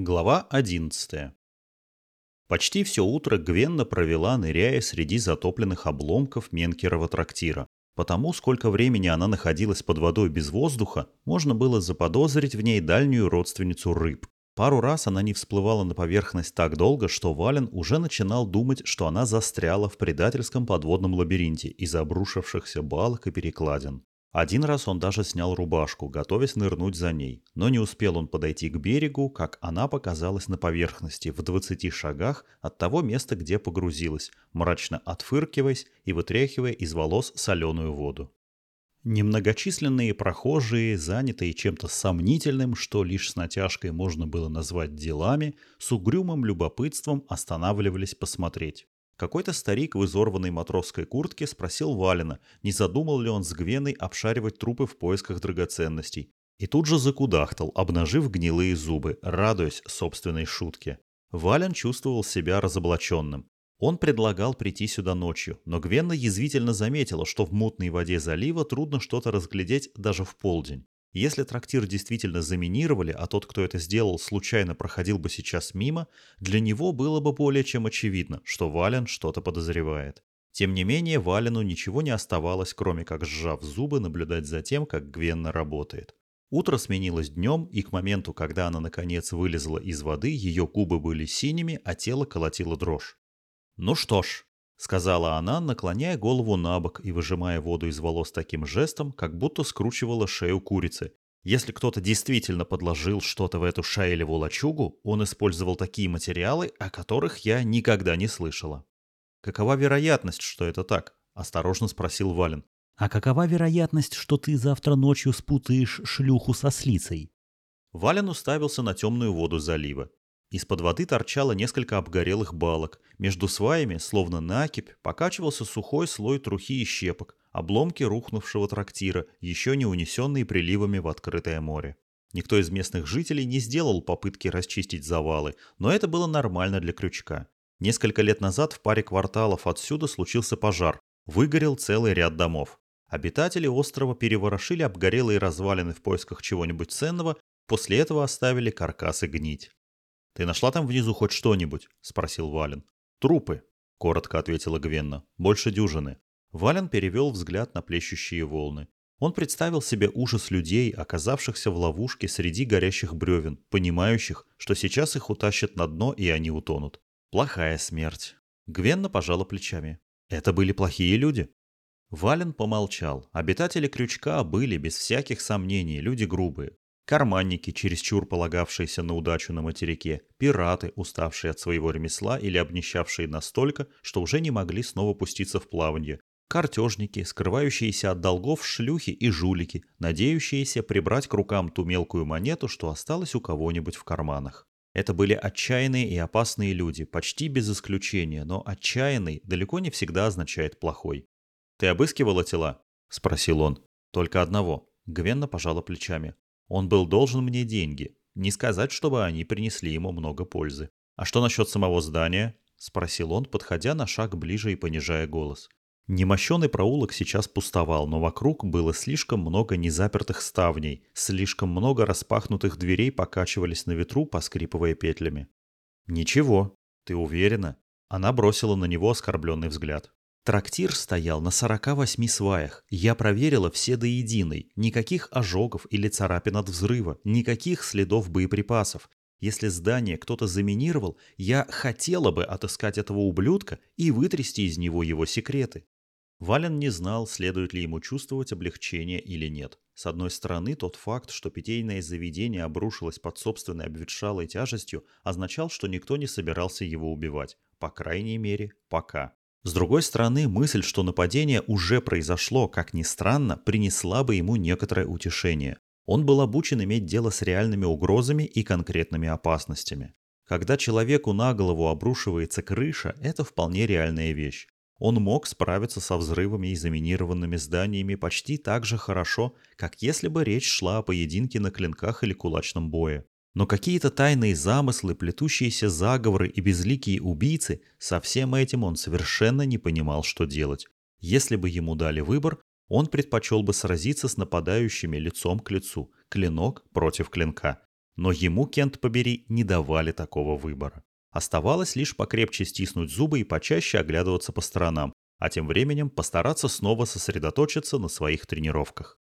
Глава 11. Почти все утро Гвенна провела, ныряя среди затопленных обломков Менкерова трактира. Потому, сколько времени она находилась под водой без воздуха, можно было заподозрить в ней дальнюю родственницу рыб. Пару раз она не всплывала на поверхность так долго, что Вален уже начинал думать, что она застряла в предательском подводном лабиринте из обрушившихся балок и перекладин. Один раз он даже снял рубашку, готовясь нырнуть за ней, но не успел он подойти к берегу, как она показалась на поверхности в 20 шагах от того места, где погрузилась, мрачно отфыркиваясь и вытряхивая из волос соленую воду. Немногочисленные прохожие, занятые чем-то сомнительным, что лишь с натяжкой можно было назвать делами, с угрюмым любопытством останавливались посмотреть. Какой-то старик в изорванной матросской куртке спросил Валина, не задумал ли он с Гвеной обшаривать трупы в поисках драгоценностей. И тут же закудахтал, обнажив гнилые зубы, радуясь собственной шутке. Вален чувствовал себя разоблаченным. Он предлагал прийти сюда ночью, но Гвенна язвительно заметила, что в мутной воде залива трудно что-то разглядеть даже в полдень. Если трактир действительно заминировали, а тот, кто это сделал, случайно проходил бы сейчас мимо, для него было бы более чем очевидно, что Вален что-то подозревает. Тем не менее, Валену ничего не оставалось, кроме как сжав зубы, наблюдать за тем, как Гвенна работает. Утро сменилось днем, и к моменту, когда она наконец вылезла из воды, ее губы были синими, а тело колотило дрожь. «Ну что ж», — сказала она, наклоняя голову на бок и выжимая воду из волос таким жестом, как будто скручивала шею курицы. Если кто-то действительно подложил что-то в эту шаелеву лачугу, он использовал такие материалы, о которых я никогда не слышала. «Какова вероятность, что это так?» – осторожно спросил Вален. «А какова вероятность, что ты завтра ночью спутаешь шлюху со слицей?» Вален уставился на темную воду залива. Из-под воды торчало несколько обгорелых балок. Между сваями, словно накипь, покачивался сухой слой трухи и щепок, обломки рухнувшего трактира, еще не унесенные приливами в открытое море. Никто из местных жителей не сделал попытки расчистить завалы, но это было нормально для крючка. Несколько лет назад в паре кварталов отсюда случился пожар. Выгорел целый ряд домов. Обитатели острова переворошили обгорелые развалины в поисках чего-нибудь ценного, после этого оставили каркасы гнить. «Ты нашла там внизу хоть что-нибудь?» – спросил Вален. «Трупы», – коротко ответила Гвенна. «Больше дюжины». Вален перевел взгляд на плещущие волны. Он представил себе ужас людей, оказавшихся в ловушке среди горящих бревен, понимающих, что сейчас их утащат на дно и они утонут. Плохая смерть. Гвенна пожала плечами. Это были плохие люди. Вален помолчал. Обитатели крючка были, без всяких сомнений, люди грубые карманники, чересчур полагавшиеся на удачу на материке, пираты, уставшие от своего ремесла или обнищавшие настолько, что уже не могли снова пуститься в плавание, картежники, скрывающиеся от долгов шлюхи и жулики, надеющиеся прибрать к рукам ту мелкую монету, что осталось у кого-нибудь в карманах. Это были отчаянные и опасные люди, почти без исключения, но отчаянный далеко не всегда означает плохой. «Ты обыскивала тела?» – спросил он. «Только одного». Гвенна пожала плечами. Он был должен мне деньги. Не сказать, чтобы они принесли ему много пользы. «А что насчет самого здания?» – спросил он, подходя на шаг ближе и понижая голос. Немощенный проулок сейчас пустовал, но вокруг было слишком много незапертых ставней, слишком много распахнутых дверей покачивались на ветру, поскрипывая петлями. «Ничего, ты уверена?» Она бросила на него оскорбленный взгляд. Трактир стоял на 48 сваях. Я проверила все до единой. Никаких ожогов или царапин от взрыва, никаких следов боеприпасов. Если здание кто-то заминировал, я хотела бы отыскать этого ублюдка и вытрясти из него его секреты. Вален не знал, следует ли ему чувствовать облегчение или нет. С одной стороны, тот факт, что питейное заведение обрушилось под собственной обветшалой тяжестью, означал, что никто не собирался его убивать. По крайней мере, пока. С другой стороны, мысль, что нападение уже произошло, как ни странно, принесла бы ему некоторое утешение. Он был обучен иметь дело с реальными угрозами и конкретными опасностями. Когда человеку на голову обрушивается крыша, это вполне реальная вещь. Он мог справиться со взрывами и заминированными зданиями почти так же хорошо, как если бы речь шла о поединке на клинках или кулачном бое. Но какие-то тайные замыслы, плетущиеся заговоры и безликие убийцы, со всем этим он совершенно не понимал, что делать. Если бы ему дали выбор, он предпочел бы сразиться с нападающими лицом к лицу, клинок против клинка. Но ему, Кент побери, не давали такого выбора. Оставалось лишь покрепче стиснуть зубы и почаще оглядываться по сторонам, а тем временем постараться снова сосредоточиться на своих тренировках.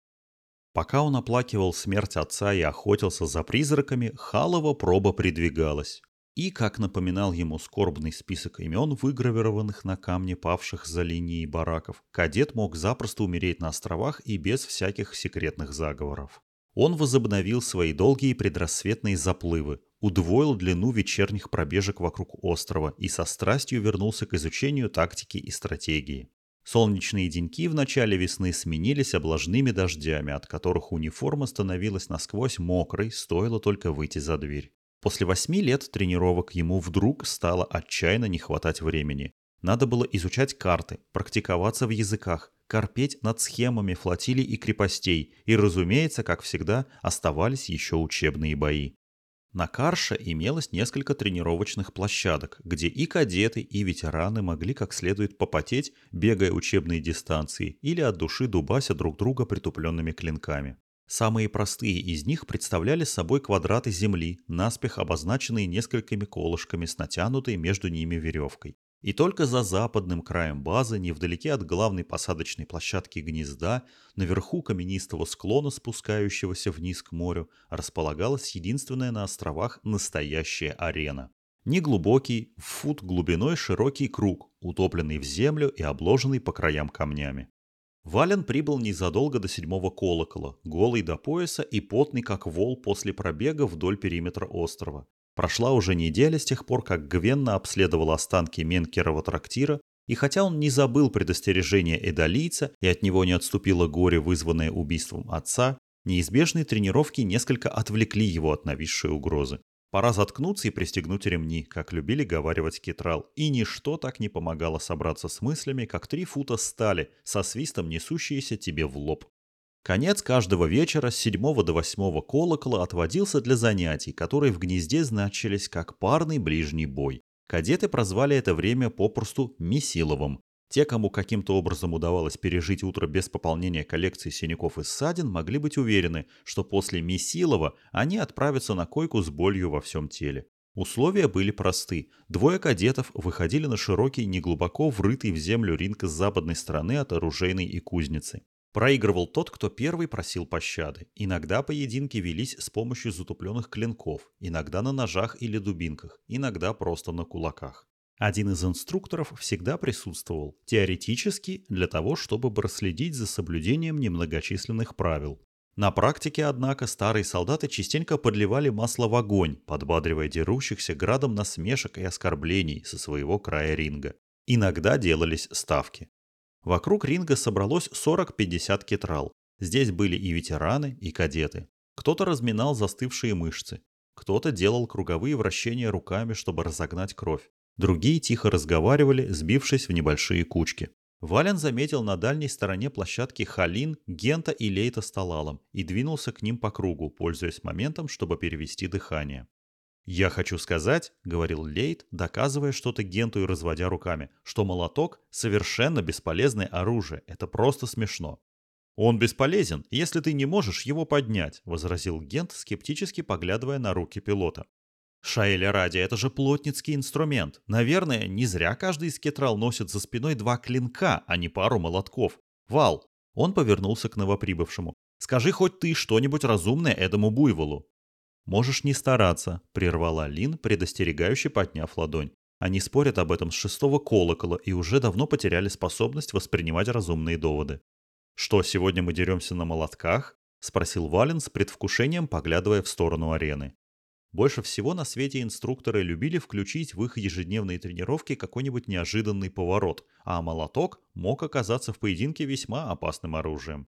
Пока он оплакивал смерть отца и охотился за призраками, Халова проба придвигалась. И, как напоминал ему скорбный список имен, выгравированных на камне павших за линией бараков, кадет мог запросто умереть на островах и без всяких секретных заговоров. Он возобновил свои долгие предрассветные заплывы, удвоил длину вечерних пробежек вокруг острова и со страстью вернулся к изучению тактики и стратегии. Солнечные деньки в начале весны сменились облажными дождями, от которых униформа становилась насквозь мокрой, стоило только выйти за дверь. После восьми лет тренировок ему вдруг стало отчаянно не хватать времени. Надо было изучать карты, практиковаться в языках, корпеть над схемами флотилий и крепостей, и, разумеется, как всегда, оставались еще учебные бои. На Карше имелось несколько тренировочных площадок, где и кадеты, и ветераны могли как следует попотеть, бегая учебные дистанции или от души дубася друг друга притупленными клинками. Самые простые из них представляли собой квадраты земли, наспех обозначенные несколькими колышками с натянутой между ними веревкой. И только за западным краем базы, невдалеке от главной посадочной площадки гнезда, наверху каменистого склона, спускающегося вниз к морю, располагалась единственная на островах настоящая арена. Неглубокий, в фут глубиной широкий круг, утопленный в землю и обложенный по краям камнями. Вален прибыл незадолго до седьмого колокола, голый до пояса и потный как вол после пробега вдоль периметра острова. Прошла уже неделя с тех пор, как Гвенна обследовала останки Менкерова трактира, и хотя он не забыл предостережения эдолийца и от него не отступило горе, вызванное убийством отца, неизбежные тренировки несколько отвлекли его от нависшей угрозы. Пора заткнуться и пристегнуть ремни, как любили говаривать Китрал, и ничто так не помогало собраться с мыслями, как три фута стали, со свистом несущиеся тебе в лоб. Конец каждого вечера с седьмого до восьмого колокола отводился для занятий, которые в гнезде значились как парный ближний бой. Кадеты прозвали это время попросту «месиловым», те, кому каким-то образом удавалось пережить утро без пополнения коллекции синяков и ссадин, могли быть уверены, что после Месилова они отправятся на койку с болью во всем теле. Условия были просты. Двое кадетов выходили на широкий, неглубоко врытый в землю ринг с западной стороны от оружейной и кузницы. Проигрывал тот, кто первый просил пощады. Иногда поединки велись с помощью затупленных клинков, иногда на ножах или дубинках, иногда просто на кулаках. Один из инструкторов всегда присутствовал, теоретически, для того, чтобы проследить за соблюдением немногочисленных правил. На практике, однако, старые солдаты частенько подливали масло в огонь, подбадривая дерущихся градом насмешек и оскорблений со своего края ринга. Иногда делались ставки. Вокруг ринга собралось 40-50 кетрал. Здесь были и ветераны, и кадеты. Кто-то разминал застывшие мышцы, кто-то делал круговые вращения руками, чтобы разогнать кровь. Другие тихо разговаривали, сбившись в небольшие кучки. Вален заметил на дальней стороне площадки Халин, Гента и Лейта с Талалом и двинулся к ним по кругу, пользуясь моментом, чтобы перевести дыхание. «Я хочу сказать», — говорил Лейт, доказывая что-то Генту и разводя руками, что молоток — совершенно бесполезное оружие, это просто смешно. «Он бесполезен, если ты не можешь его поднять», — возразил Гент, скептически поглядывая на руки пилота. Шаэля ради, это же плотницкий инструмент. Наверное, не зря каждый из кетрал носит за спиной два клинка, а не пару молотков. Вал. Он повернулся к новоприбывшему. Скажи хоть ты что-нибудь разумное этому буйволу. Можешь не стараться, прервала Лин, предостерегающе подняв ладонь. Они спорят об этом с шестого колокола и уже давно потеряли способность воспринимать разумные доводы. «Что, сегодня мы деремся на молотках?» — спросил Вален с предвкушением, поглядывая в сторону арены. Больше всего на свете инструкторы любили включить в их ежедневные тренировки какой-нибудь неожиданный поворот, а молоток мог оказаться в поединке весьма опасным оружием.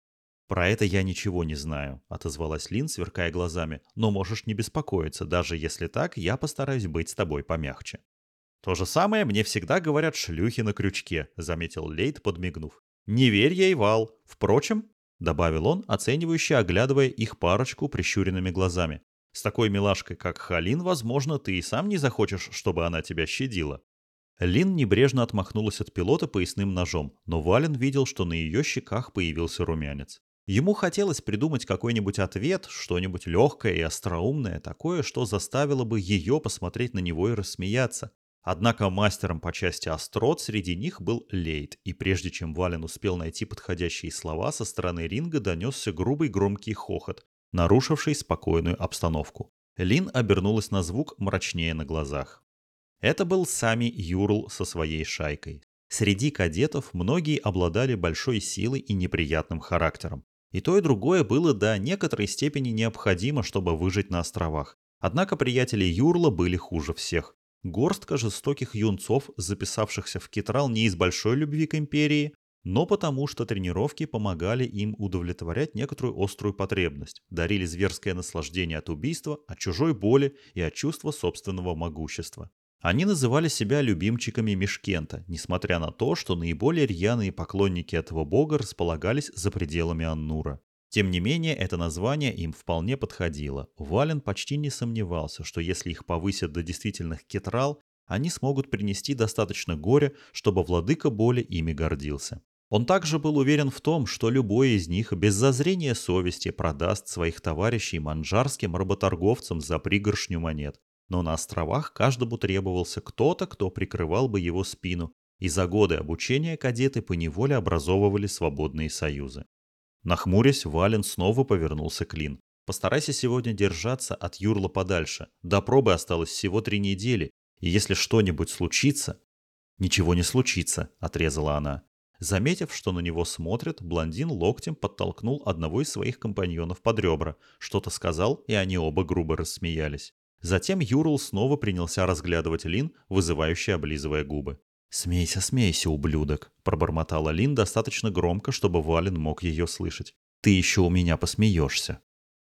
«Про это я ничего не знаю», — отозвалась Лин, сверкая глазами. «Но можешь не беспокоиться, даже если так, я постараюсь быть с тобой помягче». «То же самое мне всегда говорят шлюхи на крючке», — заметил Лейт, подмигнув. «Не верь ей, Вал. Впрочем», — добавил он, оценивающе оглядывая их парочку прищуренными глазами, с такой милашкой, как Халин, возможно, ты и сам не захочешь, чтобы она тебя щадила. Лин небрежно отмахнулась от пилота поясным ножом, но Вален видел, что на ее щеках появился румянец. Ему хотелось придумать какой-нибудь ответ, что-нибудь легкое и остроумное, такое, что заставило бы ее посмотреть на него и рассмеяться. Однако мастером по части острот среди них был Лейт, и прежде чем Вален успел найти подходящие слова, со стороны ринга донесся грубый громкий хохот, нарушивший спокойную обстановку. Лин обернулась на звук мрачнее на глазах. Это был сами Юрл со своей шайкой. Среди кадетов многие обладали большой силой и неприятным характером. И то, и другое было до некоторой степени необходимо, чтобы выжить на островах. Однако приятели Юрла были хуже всех. Горстка жестоких юнцов, записавшихся в Китрал не из большой любви к империи, но потому что тренировки помогали им удовлетворять некоторую острую потребность, дарили зверское наслаждение от убийства, от чужой боли и от чувства собственного могущества. Они называли себя любимчиками Мишкента, несмотря на то, что наиболее рьяные поклонники этого бога располагались за пределами Аннура. Тем не менее, это название им вполне подходило. Вален почти не сомневался, что если их повысят до действительных кетрал, они смогут принести достаточно горя, чтобы владыка боли ими гордился. Он также был уверен в том, что любой из них без зазрения совести продаст своих товарищей манжарским работорговцам за пригоршню монет. Но на островах каждому требовался кто-то, кто прикрывал бы его спину, и за годы обучения кадеты поневоле образовывали свободные союзы. Нахмурясь, Вален снова повернулся к Лин. «Постарайся сегодня держаться от Юрла подальше. До пробы осталось всего три недели, и если что-нибудь случится...» «Ничего не случится», — отрезала она. Заметив, что на него смотрят, блондин локтем подтолкнул одного из своих компаньонов под ребра, что-то сказал, и они оба грубо рассмеялись. Затем Юрл снова принялся разглядывать Лин, вызывающе облизывая губы. «Смейся, смейся, ублюдок!» – пробормотала Лин достаточно громко, чтобы Вален мог ее слышать. «Ты еще у меня посмеешься!»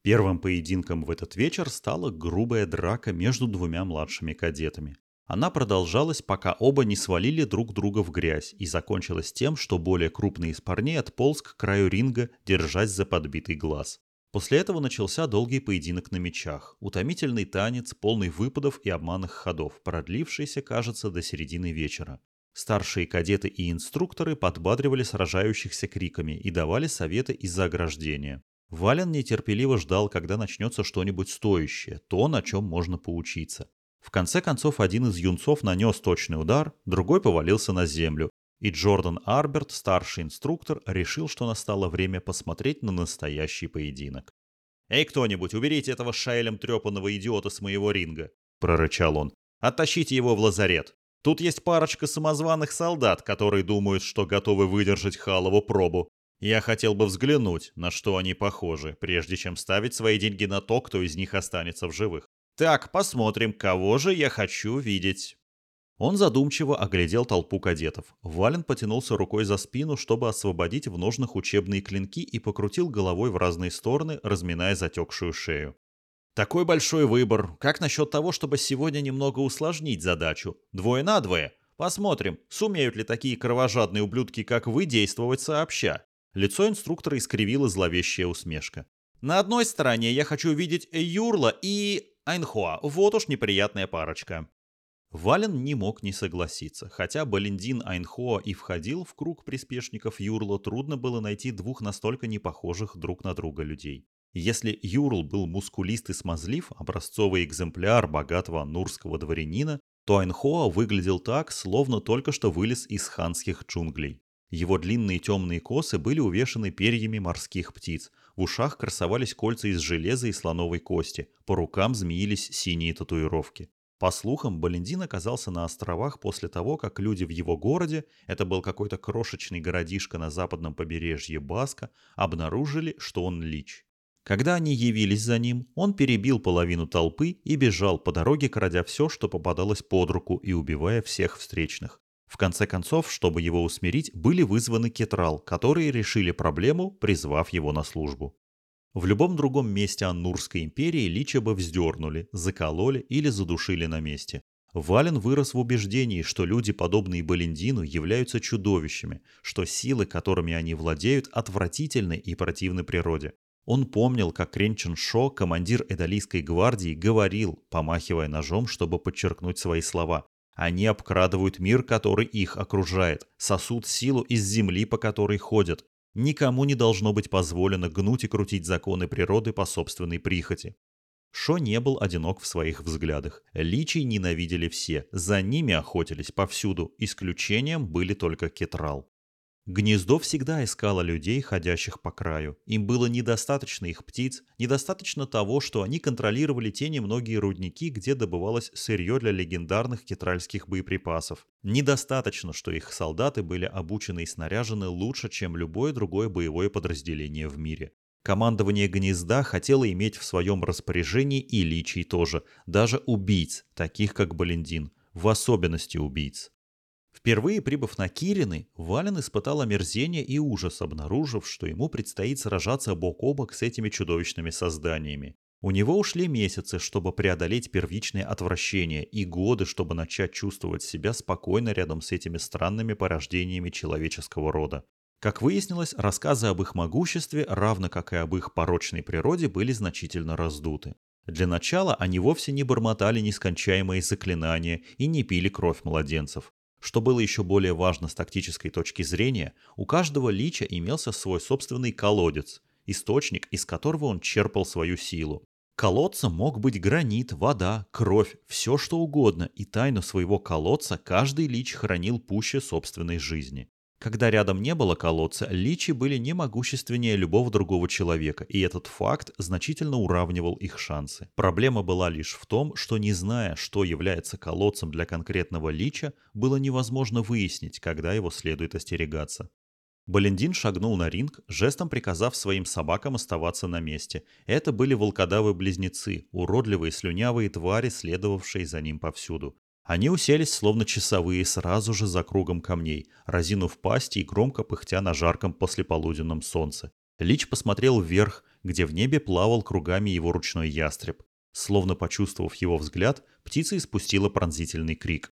Первым поединком в этот вечер стала грубая драка между двумя младшими кадетами. Она продолжалась, пока оба не свалили друг друга в грязь, и закончилась тем, что более крупный из парней отполз к краю ринга, держась за подбитый глаз. После этого начался долгий поединок на мечах, утомительный танец, полный выпадов и обманных ходов, продлившийся, кажется, до середины вечера. Старшие кадеты и инструкторы подбадривали сражающихся криками и давали советы из-за ограждения. Вален нетерпеливо ждал, когда начнется что-нибудь стоящее, то, на чем можно поучиться. В конце концов, один из юнцов нанес точный удар, другой повалился на землю, и Джордан Арберт, старший инструктор, решил, что настало время посмотреть на настоящий поединок. «Эй, кто-нибудь, уберите этого шайлем трепанного идиота с моего ринга!» – прорычал он. «Оттащите его в лазарет! Тут есть парочка самозваных солдат, которые думают, что готовы выдержать Халову пробу. Я хотел бы взглянуть, на что они похожи, прежде чем ставить свои деньги на то, кто из них останется в живых. Так, посмотрим, кого же я хочу видеть». Он задумчиво оглядел толпу кадетов. Вален потянулся рукой за спину, чтобы освободить в ножных учебные клинки и покрутил головой в разные стороны, разминая затекшую шею. «Такой большой выбор. Как насчет того, чтобы сегодня немного усложнить задачу? Двое на двое? Посмотрим, сумеют ли такие кровожадные ублюдки, как вы, действовать сообща». Лицо инструктора искривила зловещая усмешка. «На одной стороне я хочу увидеть Юрла и Айнхуа. Вот уж неприятная парочка. Вален не мог не согласиться. Хотя Балендин Айнхоа и входил в круг приспешников Юрла, трудно было найти двух настолько непохожих друг на друга людей. Если Юрл был мускулист и смазлив, образцовый экземпляр богатого нурского дворянина, то Айнхоа выглядел так, словно только что вылез из ханских джунглей. Его длинные темные косы были увешаны перьями морских птиц, в ушах красовались кольца из железа и слоновой кости, по рукам змеились синие татуировки. По слухам, Балендин оказался на островах после того, как люди в его городе, это был какой-то крошечный городишко на западном побережье Баска, обнаружили, что он лич. Когда они явились за ним, он перебил половину толпы и бежал по дороге, крадя все, что попадалось под руку и убивая всех встречных. В конце концов, чтобы его усмирить, были вызваны кетрал, которые решили проблему, призвав его на службу. В любом другом месте Аннурской империи Лича бы вздернули, закололи или задушили на месте. Вален вырос в убеждении, что люди, подобные Балендину, являются чудовищами, что силы, которыми они владеют, отвратительны и противны природе. Он помнил, как Кренчен Шо, командир Эдалийской гвардии, говорил, помахивая ножом, чтобы подчеркнуть свои слова. Они обкрадывают мир, который их окружает, сосут силу из земли, по которой ходят. Никому не должно быть позволено гнуть и крутить законы природы по собственной прихоти. Шо не был одинок в своих взглядах. Личий ненавидели все, за ними охотились повсюду, исключением были только Кетрал. Гнездо всегда искало людей, ходящих по краю. Им было недостаточно их птиц, недостаточно того, что они контролировали те немногие рудники, где добывалось сырье для легендарных кетральских боеприпасов. Недостаточно, что их солдаты были обучены и снаряжены лучше, чем любое другое боевое подразделение в мире. Командование гнезда хотело иметь в своем распоряжении и личий тоже, даже убийц, таких как Балендин, в особенности убийц. Впервые прибыв на Кирины, Вален испытал омерзение и ужас, обнаружив, что ему предстоит сражаться бок о бок с этими чудовищными созданиями. У него ушли месяцы, чтобы преодолеть первичное отвращение, и годы, чтобы начать чувствовать себя спокойно рядом с этими странными порождениями человеческого рода. Как выяснилось, рассказы об их могуществе, равно как и об их порочной природе, были значительно раздуты. Для начала они вовсе не бормотали нескончаемые заклинания и не пили кровь младенцев. Что было еще более важно с тактической точки зрения, у каждого лича имелся свой собственный колодец, источник, из которого он черпал свою силу. Колодцем мог быть гранит, вода, кровь, все что угодно, и тайну своего колодца каждый лич хранил пуще собственной жизни. Когда рядом не было колодца, личи были не могущественнее любого другого человека, и этот факт значительно уравнивал их шансы. Проблема была лишь в том, что не зная, что является колодцем для конкретного лича, было невозможно выяснить, когда его следует остерегаться. Балендин шагнул на ринг, жестом приказав своим собакам оставаться на месте. Это были волкодавы-близнецы, уродливые слюнявые твари, следовавшие за ним повсюду. Они уселись, словно часовые, сразу же за кругом камней, разинув пасти и громко пыхтя на жарком послеполуденном солнце. Лич посмотрел вверх, где в небе плавал кругами его ручной ястреб. Словно почувствовав его взгляд, птица испустила пронзительный крик.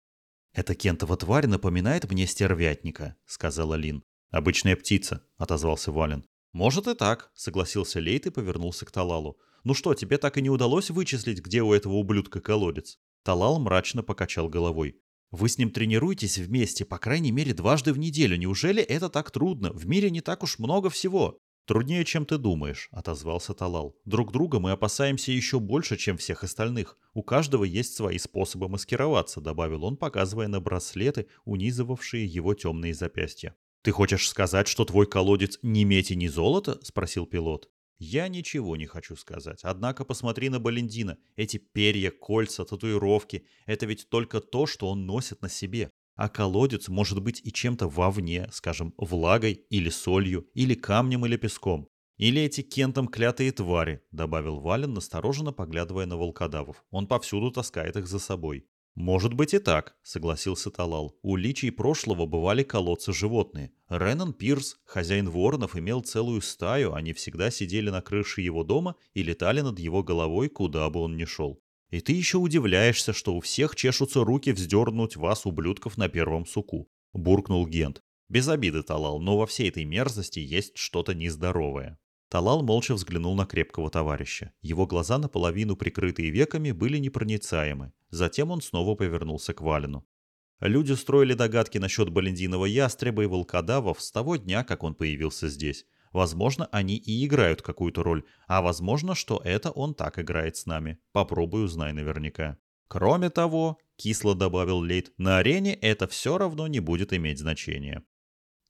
«Эта кентова тварь напоминает мне стервятника», — сказала Лин. «Обычная птица», — отозвался Вален. «Может и так», — согласился Лейт и повернулся к Талалу. «Ну что, тебе так и не удалось вычислить, где у этого ублюдка колодец?» Талал мрачно покачал головой. «Вы с ним тренируетесь вместе, по крайней мере, дважды в неделю. Неужели это так трудно? В мире не так уж много всего». «Труднее, чем ты думаешь», — отозвался Талал. «Друг друга мы опасаемся еще больше, чем всех остальных. У каждого есть свои способы маскироваться», — добавил он, показывая на браслеты, унизывавшие его темные запястья. «Ты хочешь сказать, что твой колодец не медь и не золото?» — спросил пилот. Я ничего не хочу сказать. Однако посмотри на Балендина. Эти перья, кольца, татуировки – это ведь только то, что он носит на себе. А колодец может быть и чем-то вовне, скажем, влагой или солью, или камнем или песком. Или эти кентом клятые твари, добавил Вален, настороженно поглядывая на волкодавов. Он повсюду таскает их за собой. «Может быть и так», — согласился Талал. «У личий прошлого бывали колодцы животные. Реннон Пирс, хозяин воронов, имел целую стаю, они всегда сидели на крыше его дома и летали над его головой, куда бы он ни шел. И ты еще удивляешься, что у всех чешутся руки вздернуть вас, ублюдков, на первом суку», — буркнул Гент. «Без обиды, Талал, но во всей этой мерзости есть что-то нездоровое». Талал молча взглянул на крепкого товарища. Его глаза, наполовину прикрытые веками, были непроницаемы. Затем он снова повернулся к Валину. Люди строили догадки насчет Балендинова ястреба и волкодавов с того дня, как он появился здесь. Возможно, они и играют какую-то роль, а возможно, что это он так играет с нами. Попробуй узнай наверняка. Кроме того, кисло добавил Лейт, на арене это все равно не будет иметь значения.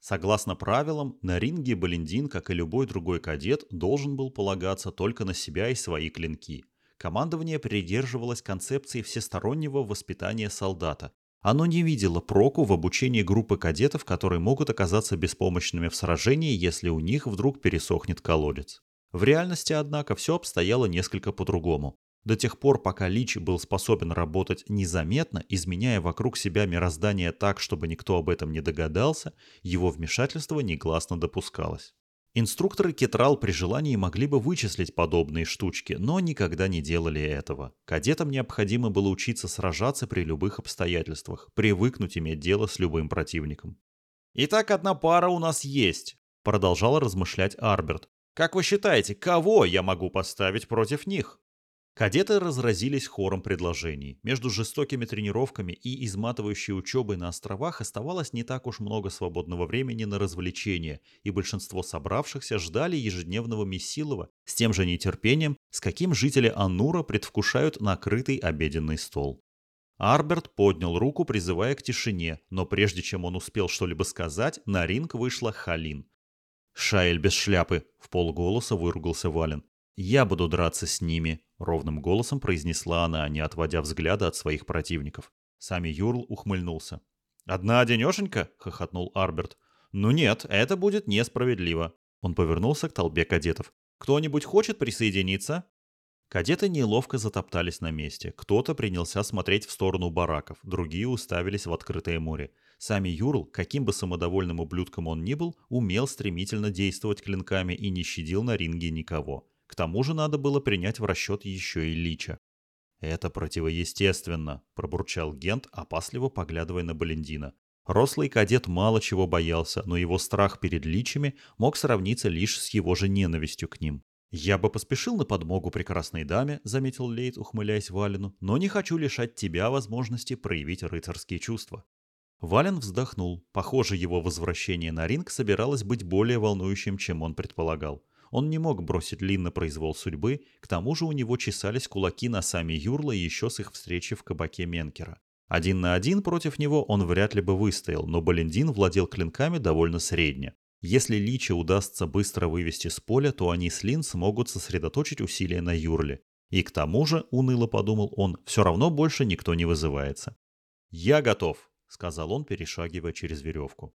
Согласно правилам, на ринге Балендин, как и любой другой кадет, должен был полагаться только на себя и свои клинки. Командование придерживалось концепции всестороннего воспитания солдата. Оно не видело проку в обучении группы кадетов, которые могут оказаться беспомощными в сражении, если у них вдруг пересохнет колодец. В реальности, однако, все обстояло несколько по-другому. До тех пор, пока Лич был способен работать незаметно, изменяя вокруг себя мироздание так, чтобы никто об этом не догадался, его вмешательство негласно допускалось. Инструкторы Кетрал при желании могли бы вычислить подобные штучки, но никогда не делали этого. Кадетам необходимо было учиться сражаться при любых обстоятельствах, привыкнуть иметь дело с любым противником. «Итак, одна пара у нас есть», — продолжал размышлять Арберт. «Как вы считаете, кого я могу поставить против них?» Кадеты разразились хором предложений. Между жестокими тренировками и изматывающей учебой на островах оставалось не так уж много свободного времени на развлечения, и большинство собравшихся ждали ежедневного Мессилова с тем же нетерпением, с каким жители Анура предвкушают накрытый обеденный стол. Арберт поднял руку, призывая к тишине, но прежде чем он успел что-либо сказать, на ринг вышла Халин. «Шаэль без шляпы!» — в полголоса выругался Вален. «Я буду драться с ними», — ровным голосом произнесла она, не отводя взгляда от своих противников. Сами Юрл ухмыльнулся. «Одна одинешенька?» — хохотнул Арберт. «Ну нет, это будет несправедливо». Он повернулся к толпе кадетов. «Кто-нибудь хочет присоединиться?» Кадеты неловко затоптались на месте. Кто-то принялся смотреть в сторону бараков, другие уставились в открытое море. Сами Юрл, каким бы самодовольным ублюдком он ни был, умел стремительно действовать клинками и не щадил на ринге никого. К тому же надо было принять в расчет еще и Лича. «Это противоестественно», — пробурчал Гент, опасливо поглядывая на Балендина. Рослый кадет мало чего боялся, но его страх перед личами мог сравниться лишь с его же ненавистью к ним. «Я бы поспешил на подмогу прекрасной даме», — заметил Лейт, ухмыляясь Валину, «но не хочу лишать тебя возможности проявить рыцарские чувства». Вален вздохнул. Похоже, его возвращение на ринг собиралось быть более волнующим, чем он предполагал. Он не мог бросить Лин на произвол судьбы, к тому же у него чесались кулаки на сами Юрла еще с их встречи в кабаке Менкера. Один на один против него он вряд ли бы выстоял, но Балендин владел клинками довольно средне. Если Лича удастся быстро вывести с поля, то они с Лин смогут сосредоточить усилия на Юрле. И к тому же, уныло подумал он, все равно больше никто не вызывается. «Я готов», — сказал он, перешагивая через веревку.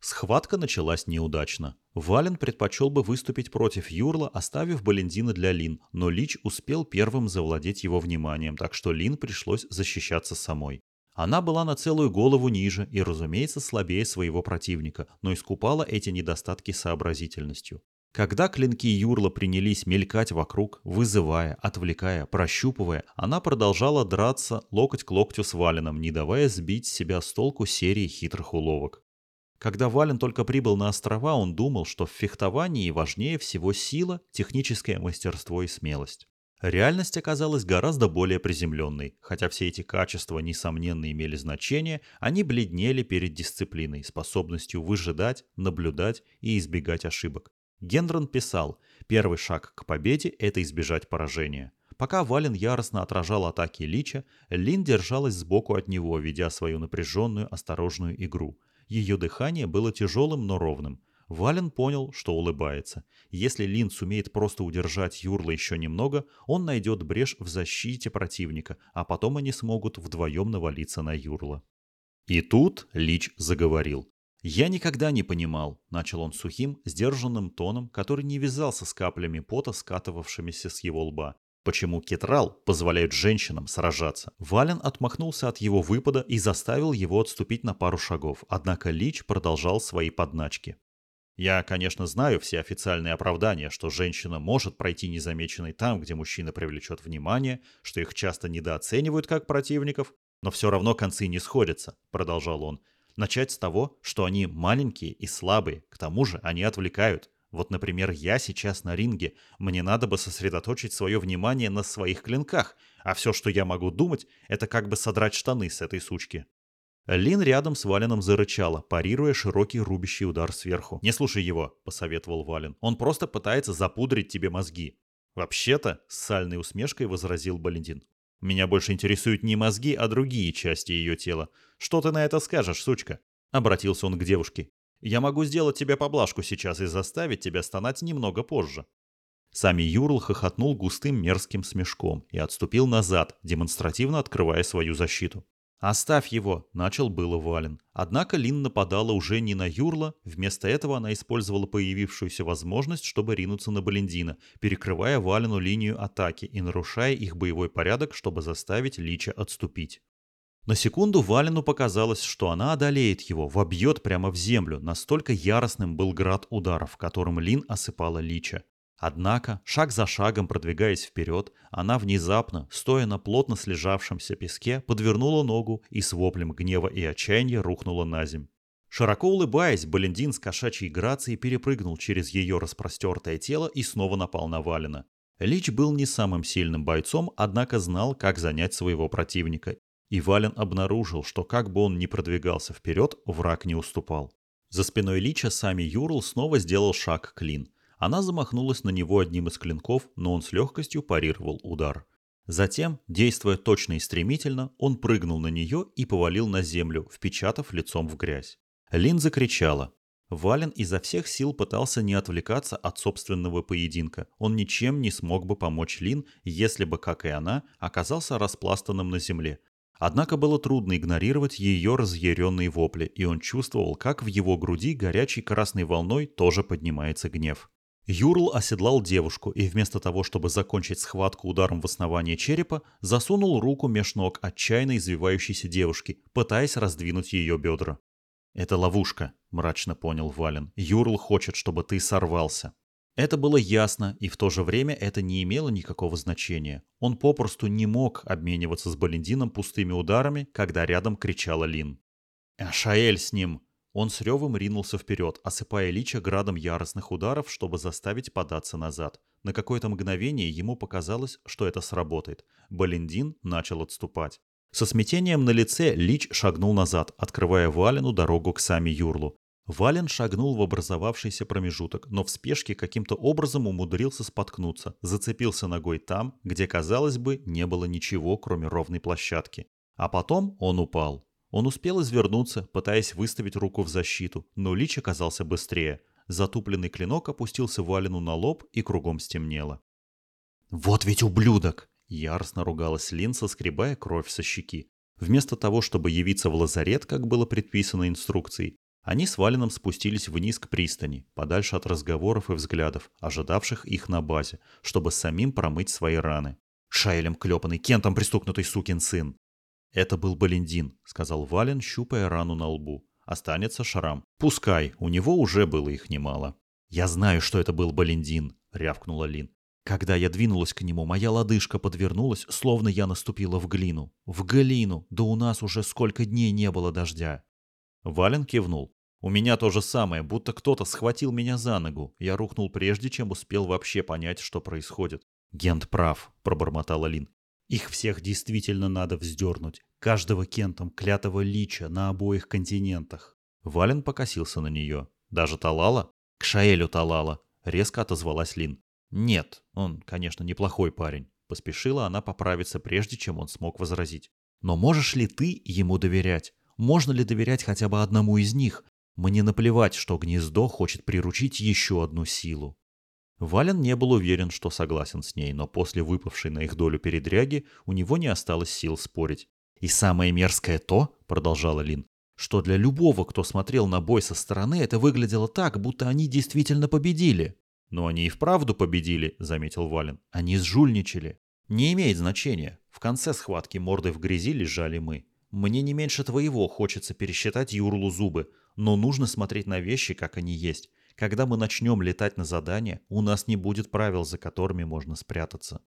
Схватка началась неудачно. Вален предпочел бы выступить против Юрла, оставив Балендина для Лин, но Лич успел первым завладеть его вниманием, так что Лин пришлось защищаться самой. Она была на целую голову ниже и, разумеется, слабее своего противника, но искупала эти недостатки сообразительностью. Когда клинки Юрла принялись мелькать вокруг, вызывая, отвлекая, прощупывая, она продолжала драться локоть к локтю с Валеном, не давая сбить себя с толку серии хитрых уловок. Когда Вален только прибыл на острова, он думал, что в фехтовании важнее всего сила, техническое мастерство и смелость. Реальность оказалась гораздо более приземленной. Хотя все эти качества, несомненно, имели значение, они бледнели перед дисциплиной, способностью выжидать, наблюдать и избегать ошибок. Гендрон писал, первый шаг к победе – это избежать поражения. Пока Вален яростно отражал атаки Лича, Лин держалась сбоку от него, ведя свою напряженную, осторожную игру – ее дыхание было тяжелым, но ровным. Вален понял, что улыбается. Если Лин сумеет просто удержать Юрла еще немного, он найдет брешь в защите противника, а потом они смогут вдвоем навалиться на Юрла. И тут Лич заговорил. «Я никогда не понимал», — начал он сухим, сдержанным тоном, который не вязался с каплями пота, скатывавшимися с его лба. Почему кетрал позволяет женщинам сражаться? Вален отмахнулся от его выпада и заставил его отступить на пару шагов, однако Лич продолжал свои подначки. Я, конечно, знаю все официальные оправдания, что женщина может пройти незамеченной там, где мужчина привлечет внимание, что их часто недооценивают как противников, но все равно концы не сходятся, продолжал он. Начать с того, что они маленькие и слабые, к тому же они отвлекают. Вот, например, я сейчас на ринге, мне надо бы сосредоточить свое внимание на своих клинках, а все, что я могу думать, это как бы содрать штаны с этой сучки. Лин рядом с Валеном зарычала, парируя широкий рубящий удар сверху. «Не слушай его», — посоветовал Вален. «Он просто пытается запудрить тебе мозги». «Вообще-то», — с сальной усмешкой возразил Балентин. «Меня больше интересуют не мозги, а другие части ее тела. Что ты на это скажешь, сучка?» Обратился он к девушке. Я могу сделать тебе поблажку сейчас и заставить тебя стонать немного позже». Сами Юрл хохотнул густым мерзким смешком и отступил назад, демонстративно открывая свою защиту. «Оставь его!» – начал было Вален. Однако Лин нападала уже не на Юрла, вместо этого она использовала появившуюся возможность, чтобы ринуться на Балендина, перекрывая Валену линию атаки и нарушая их боевой порядок, чтобы заставить Лича отступить. На секунду Валину показалось, что она одолеет его, вобьет прямо в землю, настолько яростным был град ударов, которым Лин осыпала Лича. Однако, шаг за шагом продвигаясь вперед, она внезапно, стоя на плотно слежавшемся песке, подвернула ногу и с воплем гнева и отчаяния рухнула на земь. Широко улыбаясь, Балендин с кошачьей грацией перепрыгнул через ее распростертое тело и снова напал на Валина. Лич был не самым сильным бойцом, однако знал, как занять своего противника. И Вален обнаружил, что как бы он ни продвигался вперед, враг не уступал. За спиной Лича сами Юрл снова сделал шаг к Лин. Она замахнулась на него одним из клинков, но он с легкостью парировал удар. Затем, действуя точно и стремительно, он прыгнул на нее и повалил на землю, впечатав лицом в грязь. Лин закричала. Вален изо всех сил пытался не отвлекаться от собственного поединка. Он ничем не смог бы помочь Лин, если бы, как и она, оказался распластанным на земле. Однако было трудно игнорировать ее разъяренные вопли, и он чувствовал, как в его груди горячей красной волной тоже поднимается гнев. Юрл оседлал девушку и вместо того, чтобы закончить схватку ударом в основание черепа, засунул руку меж ног отчаянно извивающейся девушки, пытаясь раздвинуть ее бедра. «Это ловушка», — мрачно понял Вален. «Юрл хочет, чтобы ты сорвался». Это было ясно, и в то же время это не имело никакого значения. Он попросту не мог обмениваться с Балендином пустыми ударами, когда рядом кричала Лин. «А Шаэль с ним!» Он с ревом ринулся вперед, осыпая Лича градом яростных ударов, чтобы заставить податься назад. На какое-то мгновение ему показалось, что это сработает. Балендин начал отступать. Со смятением на лице Лич шагнул назад, открывая Валену дорогу к сами Юрлу. Вален шагнул в образовавшийся промежуток, но в спешке каким-то образом умудрился споткнуться, зацепился ногой там, где, казалось бы, не было ничего, кроме ровной площадки. А потом он упал. Он успел извернуться, пытаясь выставить руку в защиту, но Лич оказался быстрее. Затупленный клинок опустился Валену на лоб и кругом стемнело. «Вот ведь ублюдок!» Яростно ругалась Лин, соскребая кровь со щеки. Вместо того, чтобы явиться в лазарет, как было предписано инструкцией, они с Валином спустились вниз к пристани, подальше от разговоров и взглядов, ожидавших их на базе, чтобы самим промыть свои раны. «Шайлем клепанный, кентом пристукнутый сукин сын!» «Это был Балендин», — сказал Вален, щупая рану на лбу. «Останется шрам. Пускай, у него уже было их немало». «Я знаю, что это был Балендин», — рявкнула Лин. Когда я двинулась к нему, моя лодыжка подвернулась, словно я наступила в глину. В глину! Да у нас уже сколько дней не было дождя. Вален кивнул. У меня то же самое, будто кто-то схватил меня за ногу. Я рухнул прежде, чем успел вообще понять, что происходит. Гент прав, пробормотала Лин. Их всех действительно надо вздернуть. Каждого кентом клятого лича на обоих континентах. Вален покосился на нее. Даже Талала? К Шаэлю Талала. Резко отозвалась Лин. «Нет, он, конечно, неплохой парень», — поспешила она поправиться, прежде чем он смог возразить. «Но можешь ли ты ему доверять? Можно ли доверять хотя бы одному из них? Мне наплевать, что гнездо хочет приручить еще одну силу». Вален не был уверен, что согласен с ней, но после выпавшей на их долю передряги у него не осталось сил спорить. «И самое мерзкое то», — продолжала Лин, что для любого, кто смотрел на бой со стороны, это выглядело так, будто они действительно победили. «Но они и вправду победили», — заметил Вален. «Они сжульничали». «Не имеет значения. В конце схватки мордой в грязи лежали мы. Мне не меньше твоего хочется пересчитать Юрлу зубы, но нужно смотреть на вещи, как они есть. Когда мы начнем летать на задание, у нас не будет правил, за которыми можно спрятаться».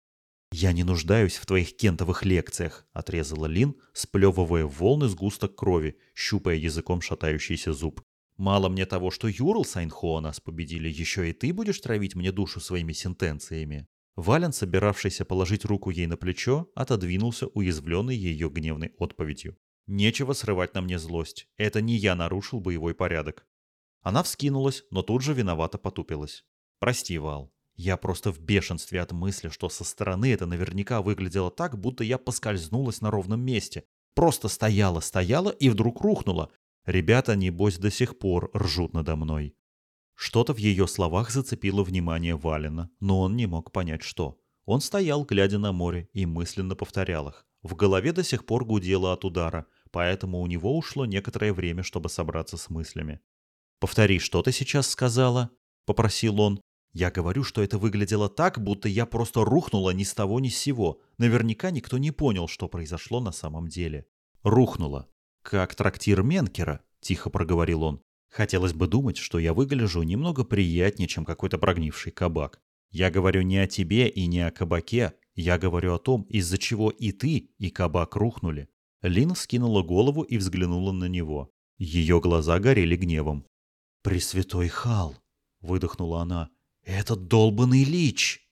«Я не нуждаюсь в твоих кентовых лекциях», — отрезала Лин, сплевывая в волны сгусток крови, щупая языком шатающийся зуб. Мало мне того, что Юрл Сайнхоа нас победили, еще и ты будешь травить мне душу своими сентенциями». Вален, собиравшийся положить руку ей на плечо, отодвинулся, уязвленный ее гневной отповедью. «Нечего срывать на мне злость. Это не я нарушил боевой порядок». Она вскинулась, но тут же виновато потупилась. «Прости, Вал. Я просто в бешенстве от мысли, что со стороны это наверняка выглядело так, будто я поскользнулась на ровном месте. Просто стояла, стояла и вдруг рухнула, Ребята, небось, до сих пор ржут надо мной. Что-то в ее словах зацепило внимание Валина, но он не мог понять, что. Он стоял, глядя на море, и мысленно повторял их. В голове до сих пор гудело от удара, поэтому у него ушло некоторое время, чтобы собраться с мыслями. «Повтори, что ты сейчас сказала?» — попросил он. «Я говорю, что это выглядело так, будто я просто рухнула ни с того ни с сего. Наверняка никто не понял, что произошло на самом деле. Рухнула. «Как трактир Менкера», — тихо проговорил он. «Хотелось бы думать, что я выгляжу немного приятнее, чем какой-то прогнивший кабак. Я говорю не о тебе и не о кабаке. Я говорю о том, из-за чего и ты, и кабак рухнули». Лин скинула голову и взглянула на него. Ее глаза горели гневом. «Пресвятой Хал!» — выдохнула она. «Это долбанный лич!»